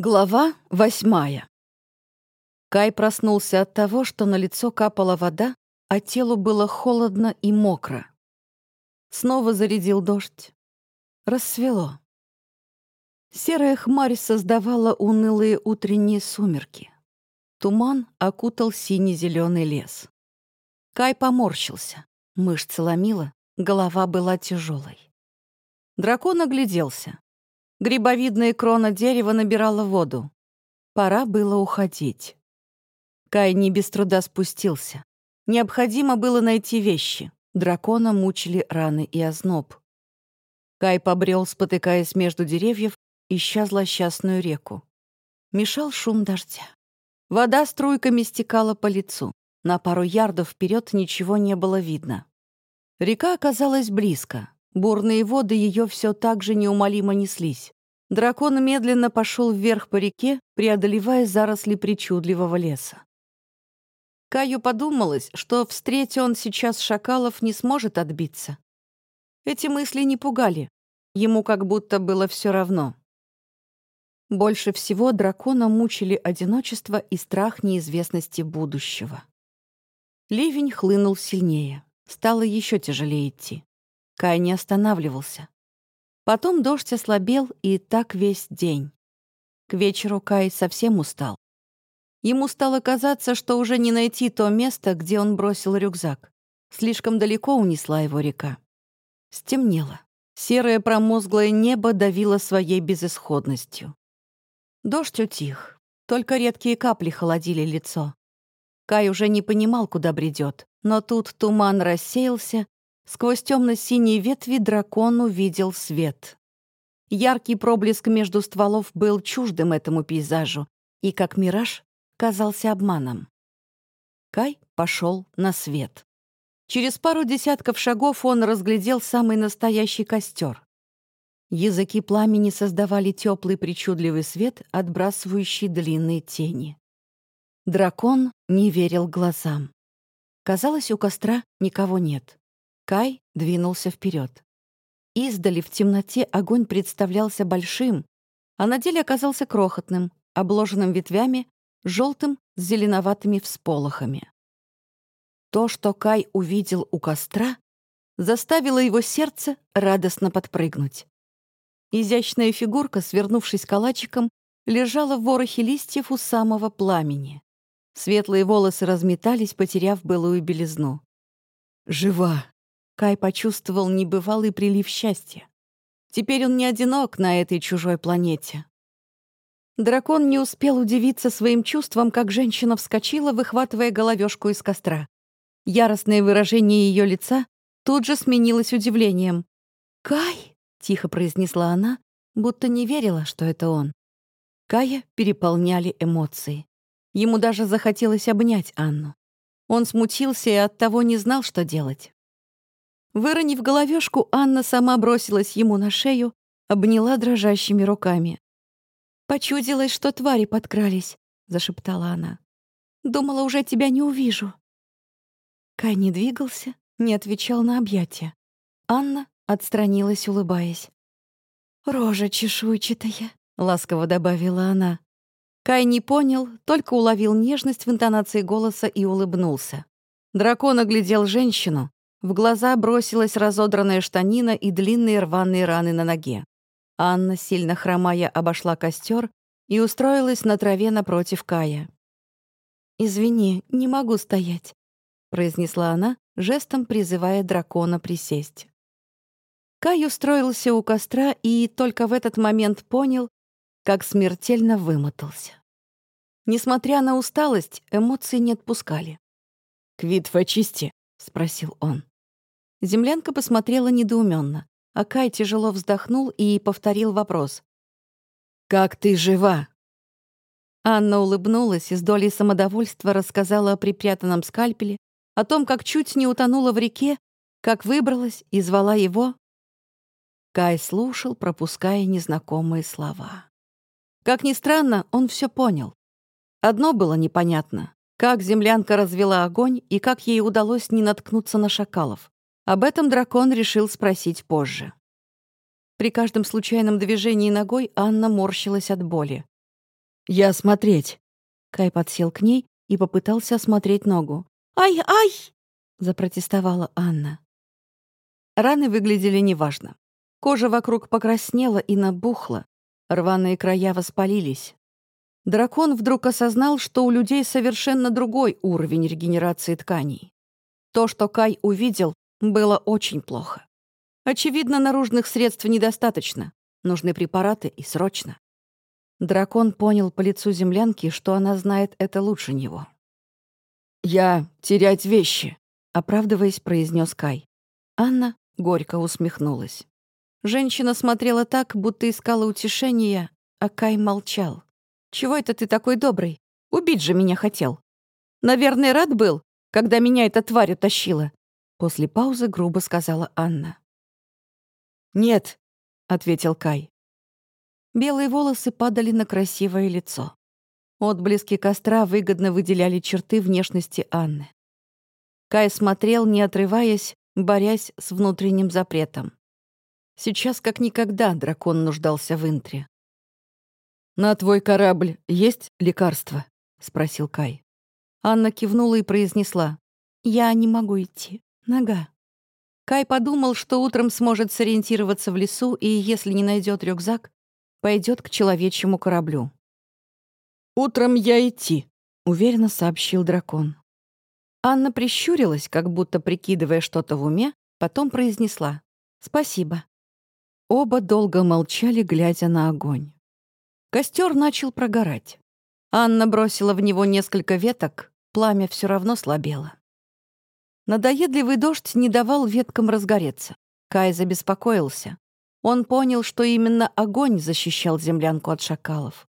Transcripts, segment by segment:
Глава восьмая. Кай проснулся от того, что на лицо капала вода, а телу было холодно и мокро. Снова зарядил дождь. Рассвело. Серая хмарь создавала унылые утренние сумерки. Туман окутал синий-зеленый лес. Кай поморщился. Мышцы ломила, голова была тяжелой. Дракон огляделся. Грибовидная крона дерева набирала воду. Пора было уходить. Кай не без труда спустился. Необходимо было найти вещи. Дракона мучили раны и озноб. Кай побрел, спотыкаясь между деревьев, ища злосчастную реку. Мешал шум дождя. Вода струйками стекала по лицу. На пару ярдов вперед ничего не было видно. Река оказалась близко. Бурные воды ее все так же неумолимо неслись. Дракон медленно пошел вверх по реке, преодолевая заросли причудливого леса. Каю подумалось, что, встретя он сейчас шакалов, не сможет отбиться. Эти мысли не пугали. Ему как будто было все равно. Больше всего дракона мучили одиночество и страх неизвестности будущего. Ливень хлынул сильнее. Стало еще тяжелее идти. Кай не останавливался. Потом дождь ослабел, и так весь день. К вечеру Кай совсем устал. Ему стало казаться, что уже не найти то место, где он бросил рюкзак. Слишком далеко унесла его река. Стемнело. Серое промозглое небо давило своей безысходностью. Дождь утих. Только редкие капли холодили лицо. Кай уже не понимал, куда бредет, но тут туман рассеялся, Сквозь темно-синие ветви дракон увидел свет. Яркий проблеск между стволов был чуждым этому пейзажу и, как мираж, казался обманом. Кай пошел на свет. Через пару десятков шагов он разглядел самый настоящий костер. Языки пламени создавали теплый причудливый свет, отбрасывающий длинные тени. Дракон не верил глазам. Казалось, у костра никого нет. Кай двинулся вперед. Издали в темноте огонь представлялся большим, а на деле оказался крохотным, обложенным ветвями, желтым с зеленоватыми всполохами. То, что Кай увидел у костра, заставило его сердце радостно подпрыгнуть. Изящная фигурка, свернувшись калачиком, лежала в ворохе листьев у самого пламени. Светлые волосы разметались, потеряв былую белизну. «Жива!» Кай почувствовал небывалый прилив счастья. Теперь он не одинок на этой чужой планете. Дракон не успел удивиться своим чувствам, как женщина вскочила, выхватывая головешку из костра. Яростное выражение ее лица тут же сменилось удивлением. «Кай!» — тихо произнесла она, будто не верила, что это он. Кая переполняли эмоции. Ему даже захотелось обнять Анну. Он смутился и оттого не знал, что делать. Выронив головешку, Анна сама бросилась ему на шею, обняла дрожащими руками. «Почудилось, что твари подкрались», — зашептала она. «Думала, уже тебя не увижу». Кай не двигался, не отвечал на объятия. Анна отстранилась, улыбаясь. «Рожа чешуйчатая», — ласково добавила она. Кай не понял, только уловил нежность в интонации голоса и улыбнулся. Дракон оглядел женщину, в глаза бросилась разодранная штанина и длинные рваные раны на ноге. Анна, сильно хромая, обошла костер и устроилась на траве напротив Кая. «Извини, не могу стоять», — произнесла она, жестом призывая дракона присесть. Кай устроился у костра и только в этот момент понял, как смертельно вымотался. Несмотря на усталость, эмоции не отпускали. «Квитва чисти», — спросил он. Землянка посмотрела недоуменно, а Кай тяжело вздохнул и повторил вопрос. «Как ты жива?» Анна улыбнулась и с долей самодовольства рассказала о припрятанном скальпеле, о том, как чуть не утонула в реке, как выбралась и звала его. Кай слушал, пропуская незнакомые слова. Как ни странно, он все понял. Одно было непонятно — как землянка развела огонь и как ей удалось не наткнуться на шакалов. Об этом дракон решил спросить позже. При каждом случайном движении ногой Анна морщилась от боли. Я смотреть». Кай подсел к ней и попытался осмотреть ногу. «Ай, ай!» — запротестовала Анна. Раны выглядели неважно. Кожа вокруг покраснела и набухла, рваные края воспалились. Дракон вдруг осознал, что у людей совершенно другой уровень регенерации тканей. То, что Кай увидел, было очень плохо. Очевидно, наружных средств недостаточно. Нужны препараты и срочно. Дракон понял по лицу землянки, что она знает это лучше него. «Я терять вещи», — оправдываясь, произнес Кай. Анна горько усмехнулась. Женщина смотрела так, будто искала утешения, а Кай молчал. «Чего это ты такой добрый? Убить же меня хотел. Наверное, рад был, когда меня эта тварь утащила?» После паузы грубо сказала Анна. «Нет», — ответил Кай. Белые волосы падали на красивое лицо. Отблески костра выгодно выделяли черты внешности Анны. Кай смотрел, не отрываясь, борясь с внутренним запретом. Сейчас как никогда дракон нуждался в интре. «На твой корабль есть лекарство?» — спросил Кай. Анна кивнула и произнесла. «Я не могу идти. Нога». Кай подумал, что утром сможет сориентироваться в лесу и, если не найдет рюкзак, пойдет к человечьему кораблю. «Утром я идти», — уверенно сообщил дракон. Анна прищурилась, как будто прикидывая что-то в уме, потом произнесла «Спасибо». Оба долго молчали, глядя на огонь. Костер начал прогорать. Анна бросила в него несколько веток, пламя все равно слабело. Надоедливый дождь не давал веткам разгореться. Кай забеспокоился. Он понял, что именно огонь защищал землянку от шакалов.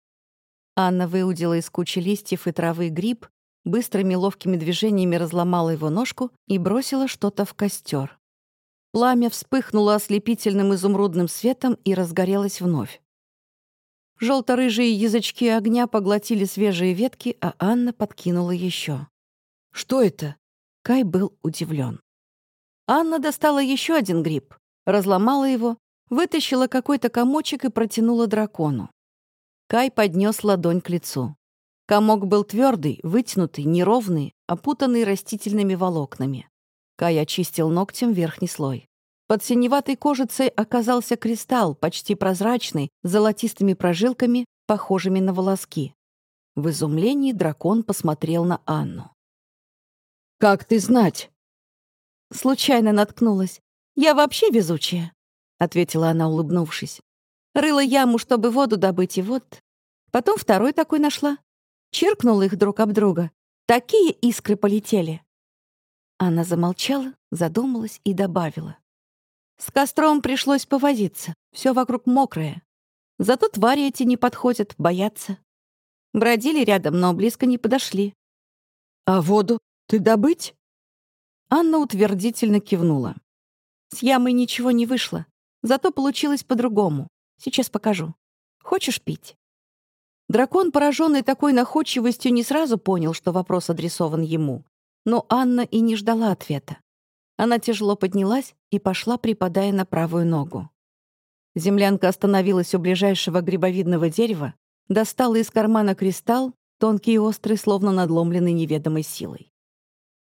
Анна выудила из кучи листьев и травы гриб быстрыми ловкими движениями разломала его ножку и бросила что-то в костер. Пламя вспыхнуло ослепительным изумрудным светом и разгорелось вновь. Желто-рыжие язычки огня поглотили свежие ветки, а Анна подкинула еще. «Что это?» Кай был удивлен. Анна достала еще один гриб, разломала его, вытащила какой-то комочек и протянула дракону. Кай поднес ладонь к лицу. Комок был твердый, вытянутый, неровный, опутанный растительными волокнами. Кай очистил ногтем верхний слой. Под синеватой кожицей оказался кристалл, почти прозрачный, с золотистыми прожилками, похожими на волоски. В изумлении дракон посмотрел на Анну. «Как ты знать?» «Случайно наткнулась. Я вообще везучая», — ответила она, улыбнувшись. «Рыла яму, чтобы воду добыть, и вот...» Потом второй такой нашла. Чиркнул их друг об друга. Такие искры полетели. Она замолчала, задумалась и добавила. С костром пришлось повозиться. Все вокруг мокрое. Зато твари эти не подходят, боятся. Бродили рядом, но близко не подошли. «А воду ты добыть?» Анна утвердительно кивнула. С ямой ничего не вышло, зато получилось по-другому. Сейчас покажу. Хочешь пить? Дракон, пораженный такой находчивостью, не сразу понял, что вопрос адресован ему. Но Анна и не ждала ответа. Она тяжело поднялась и пошла, припадая на правую ногу. Землянка остановилась у ближайшего грибовидного дерева, достала из кармана кристалл, тонкий и острый, словно надломленный неведомой силой.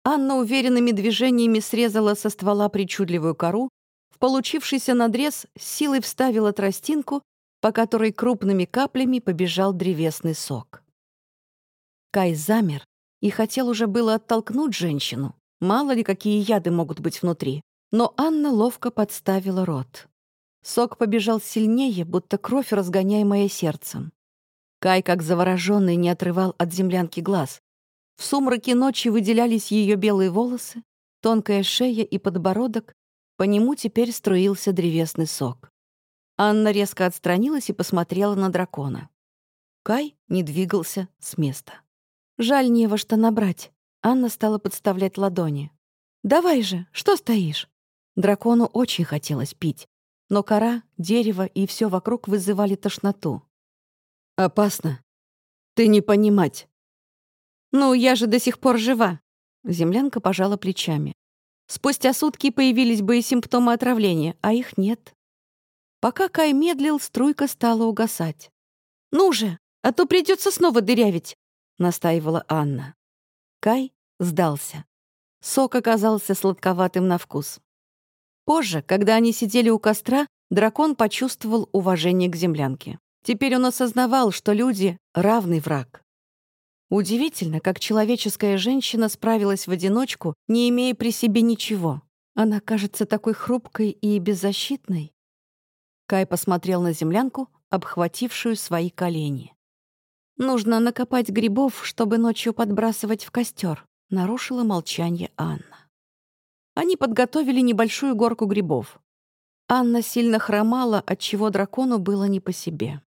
Анна уверенными движениями срезала со ствола причудливую кору, в получившийся надрез силой вставила тростинку по которой крупными каплями побежал древесный сок. Кай замер и хотел уже было оттолкнуть женщину. Мало ли, какие яды могут быть внутри. Но Анна ловко подставила рот. Сок побежал сильнее, будто кровь, разгоняемая сердцем. Кай, как завороженный, не отрывал от землянки глаз. В сумраке ночи выделялись ее белые волосы, тонкая шея и подбородок, по нему теперь струился древесный сок. Анна резко отстранилась и посмотрела на дракона. Кай не двигался с места. «Жаль не во что набрать». Анна стала подставлять ладони. «Давай же, что стоишь?» Дракону очень хотелось пить, но кора, дерево и все вокруг вызывали тошноту. «Опасно. Ты не понимать». «Ну, я же до сих пор жива». Землянка пожала плечами. Спустя сутки появились бы и симптомы отравления, а их нет. Пока Кай медлил, струйка стала угасать. «Ну же, а то придется снова дырявить», — настаивала Анна. Кай сдался. Сок оказался сладковатым на вкус. Позже, когда они сидели у костра, дракон почувствовал уважение к землянке. Теперь он осознавал, что люди — равный враг. Удивительно, как человеческая женщина справилась в одиночку, не имея при себе ничего. Она кажется такой хрупкой и беззащитной. Кай посмотрел на землянку, обхватившую свои колени. «Нужно накопать грибов, чтобы ночью подбрасывать в костер», — нарушила молчание Анна. Они подготовили небольшую горку грибов. Анна сильно хромала, отчего дракону было не по себе.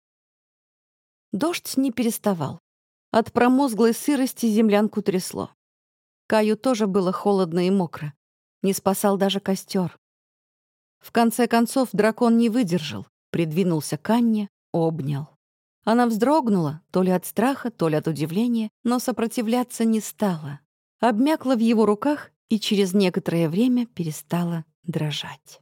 Дождь не переставал. От промозглой сырости землянку трясло. Каю тоже было холодно и мокро. Не спасал даже костер. В конце концов дракон не выдержал, придвинулся к Анне, обнял. Она вздрогнула, то ли от страха, то ли от удивления, но сопротивляться не стала. Обмякла в его руках и через некоторое время перестала дрожать.